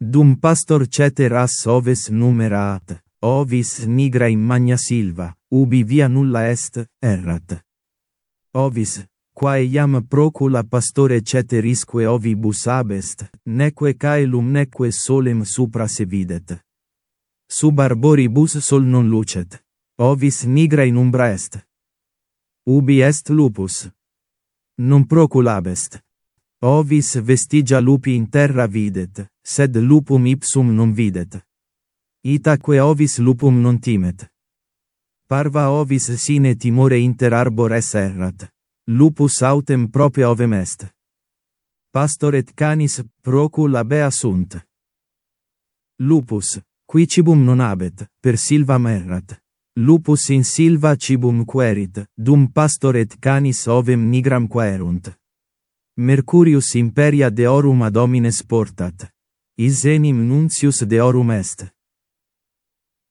Dum pastor ceteras oves numerat, ovis nigra in magna silva, ubi via nulla est, errat. Ovis, quae iam procula pastore ceterisque ovibus abest, neque caelum neque solem supra se videt. Sub arboribus sol non lucet, ovis nigra in umbra est. Ubi est lupus. Non proculabest. Ovis vestigia lupi in terra videt, sed lupum ipsum non videt. Itaque ovis lupum non timet. Parva ovis sine timore inter arbores errat. Lupus autem propria ovem est. Pastor et canis procul abea sunt. Lupus, qui cibum non abet, per silvam errat. Lupus in silva cibum querit, dum pastor et canis ovem nigram querunt. Mercurius imperia deorum ad homines portat. Is enim nuncius deorum est.